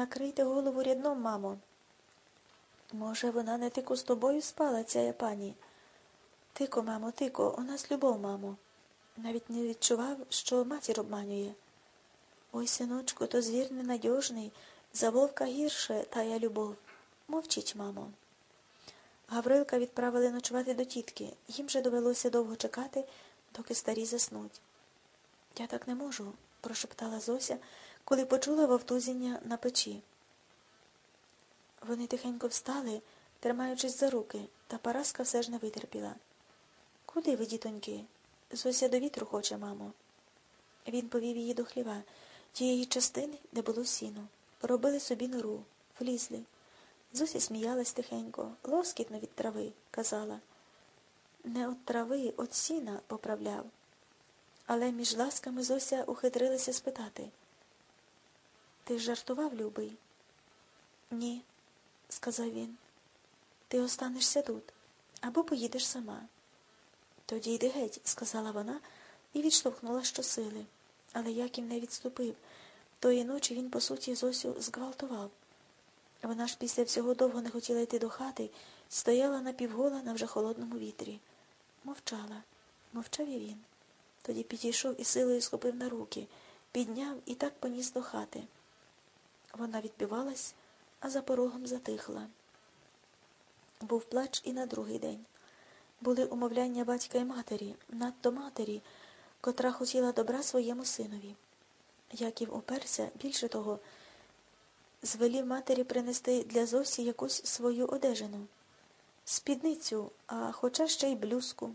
Накрийте голову рядном, мамо. Може, вона не тико з тобою спала, ця пані? Тико, мамо, тико, у нас любов, мамо. Навіть не відчував, що матір обманює. Ой, синочку, то звір ненадіжний, за вовка гірше, тая любов. Мовчіть, мамо. Гаврилка відправили ночувати до тітки. Їм же довелося довго чекати, доки старі заснуть. Я так не можу, прошептала Зося, коли почула вовтузіння на печі. Вони тихенько встали, тримаючись за руки, та Параска все ж не витерпіла. Куди ви, дітоньки? Зося до вітру хоче, мамо. Він повів її до хліва, тієї частини, де було сіно. Поробили собі нору, влізли. Зося сміялась тихенько, лоскітно від трави, казала. Не от трави, от сіна поправляв. Але між ласками Зося ухитрилася спитати. Ти жартував, любий? Ні, сказав він. Ти останешся тут або поїдеш сама. Тоді йди геть, сказала вона і відштовхнула щосили. Але Яків не відступив. Тої ночі він, по суті, Зосю зґвалтував. Вона ж після всього довго не хотіла йти до хати, стояла напівгола на вже холодному вітрі. Мовчала, мовчав і він. Тоді підійшов і силою схопив на руки, підняв і так поніс до хати. Вона відбивалась, а за порогом затихла. Був плач і на другий день. Були умовляння батька і матері, надто матері, котра хотіла добра своєму синові. Яків уперся, більше того, звелів матері принести для Зосі якусь свою одежину, спідницю, а хоча ще й блюзку.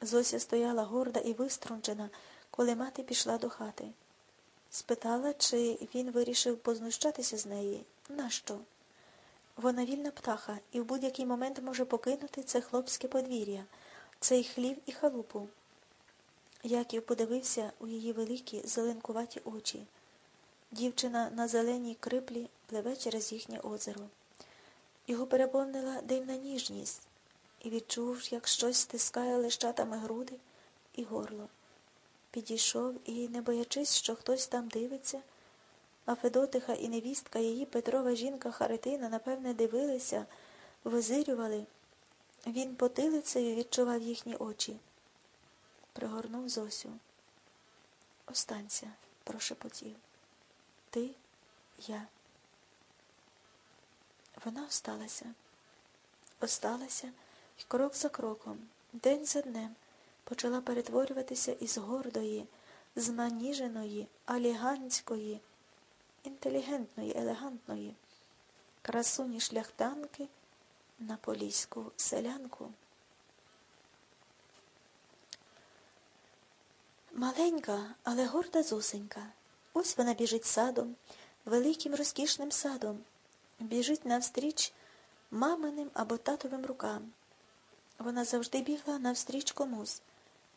Зося стояла горда і виструнчена, коли мати пішла до хати. Спитала, чи він вирішив познущатися з неї. Нащо? Вона вільна птаха і в будь-який момент може покинути це хлопське подвір'я, цей хлів і халупу. Яків подивився у її великі зеленкуваті очі. Дівчина на зеленій криплі пливе через їхнє озеро. Його переповнила дивна ніжність і відчув, як щось стискає лещатами груди і горло. Підійшов і, не боячись, що хтось там дивиться, а Федотиха і невістка її Петрова жінка Харитина, напевне, дивилися, визирювали. Він потилицею відчував їхні очі. Пригорнув Зосю. Останься, прошепотів. Ти, я. Вона осталася. Осталася і крок за кроком, день за днем почала перетворюватися із гордої, зманіженої, аліганської, інтелігентної, елегантної, красуні шляхтанки на поліську селянку. Маленька, але горда зусенька. Ось вона біжить садом, великим розкішним садом, біжить навстріч маминим або татовим рукам. Вона завжди бігла навстріч комусь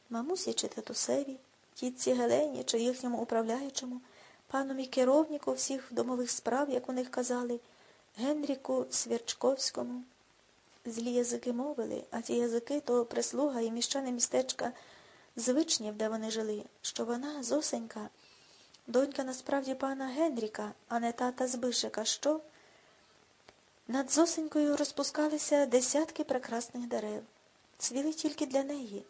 мамусі чи татусеві, тітці Гелені чи їхньому управляючому, панові керовнику всіх домових справ, як у них казали, Генріку Свірчковському. Злі язики мовили, а ті язики то прислуга і міщане містечка звичнів, де вони жили, що вона, Зосенька, донька насправді пана Генріка, а не тата Збишика, що над Зосенькою розпускалися десятки прекрасних дерев, цвіли тільки для неї.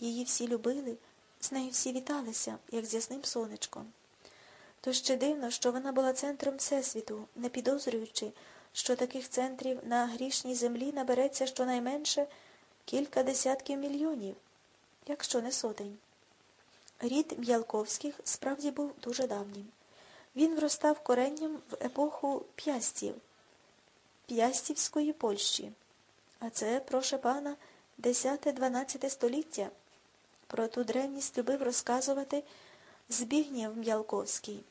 Її всі любили, з нею всі віталися, як з ясним сонечком. То ще дивно, що вона була центром Всесвіту, не підозрюючи, що таких центрів на грішній землі набереться щонайменше кілька десятків мільйонів, якщо не сотень. Рід М'ялковських справді був дуже давнім. Він вростав коренням в епоху п'ястів, п'ястівської Польщі. А це, проше пана, 10-12 століття. Про ту древність любив розказувати Збігнєв М'ялковський.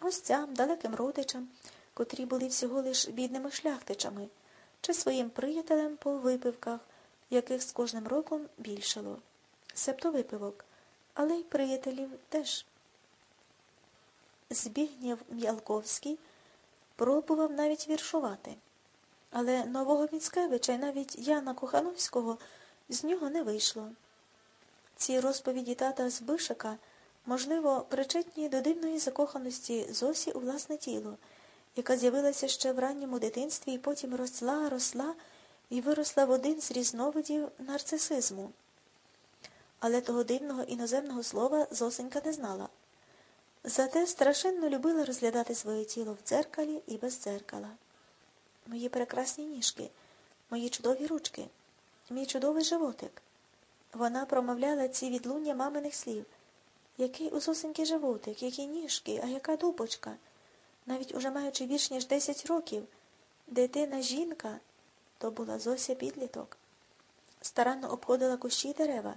Гостям, далеким родичам, котрі були всього лиш бідними шляхтичами, чи своїм приятелем по випивках, яких з кожним роком більшало. Себто випивок, але й приятелів теж. Збігнєв М'ялковський пробував навіть віршувати. Але нового Міцкевича і навіть Яна Кохановського з нього не вийшло. Ці розповіді тата Збишика можливо, причетні до дивної закоханості Зосі у власне тіло, яка з'явилася ще в ранньому дитинстві і потім росла, росла і виросла в один з різновидів нарцисизму. Але того дивного іноземного слова Зосенька не знала. Зате страшенно любила розглядати своє тіло в дзеркалі і без дзеркала. Мої прекрасні ніжки, мої чудові ручки, мій чудовий животик. Вона промовляла ці відлуння маминих слів. Який у Зосеньки животик, які ніжки, а яка дубочка. Навіть уже маючи більш ніж десять років, дитина жінка, то була Зося підліток. Старанно обходила кущі й дерева,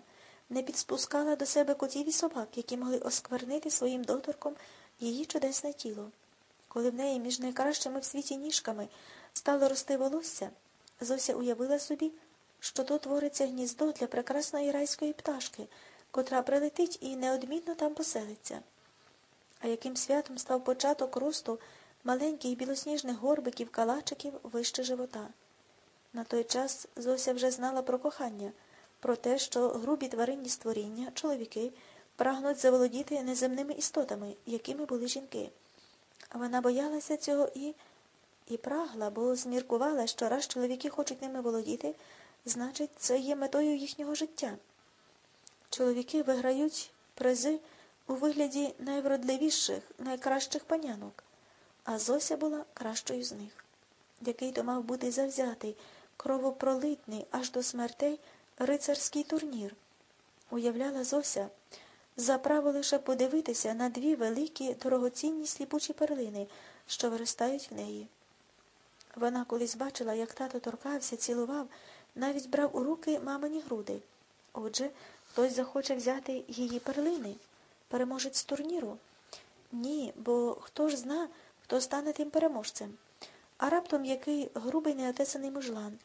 не підспускала до себе котів і собак, які могли осквернити своїм доторком її чудесне тіло. Коли в неї між найкращими в світі ніжками стало рости волосся, Зося уявила собі, що то твориться гніздо для прекрасної райської пташки, котра прилетить і неодмінно там поселиться. А яким святом став початок росту маленьких білосніжних горбиків калачиків вище живота. На той час Зося вже знала про кохання, про те, що грубі тваринні створіння, чоловіки, прагнуть заволодіти неземними істотами, якими були жінки. Вона боялася цього і і прагла, бо зміркувала, що раз чоловіки хочуть ними володіти, значить, це є метою їхнього життя. Чоловіки виграють призи у вигляді найвродливіших, найкращих панянок, а Зося була кращою з них. Який то мав бути завзятий, кровопролитний аж до смертей рицарський турнір. Уявляла Зося за право лише подивитися на дві великі дорогоцінні сліпучі перлини, що виростають в неї. Вона колись бачила, як тато торкався, цілував, навіть брав у руки мамині груди. Отже, хтось захоче взяти її перлини, переможець турніру. Ні, бо хто ж зна, хто стане тим переможцем. А раптом який грубий неотесаний мужлан,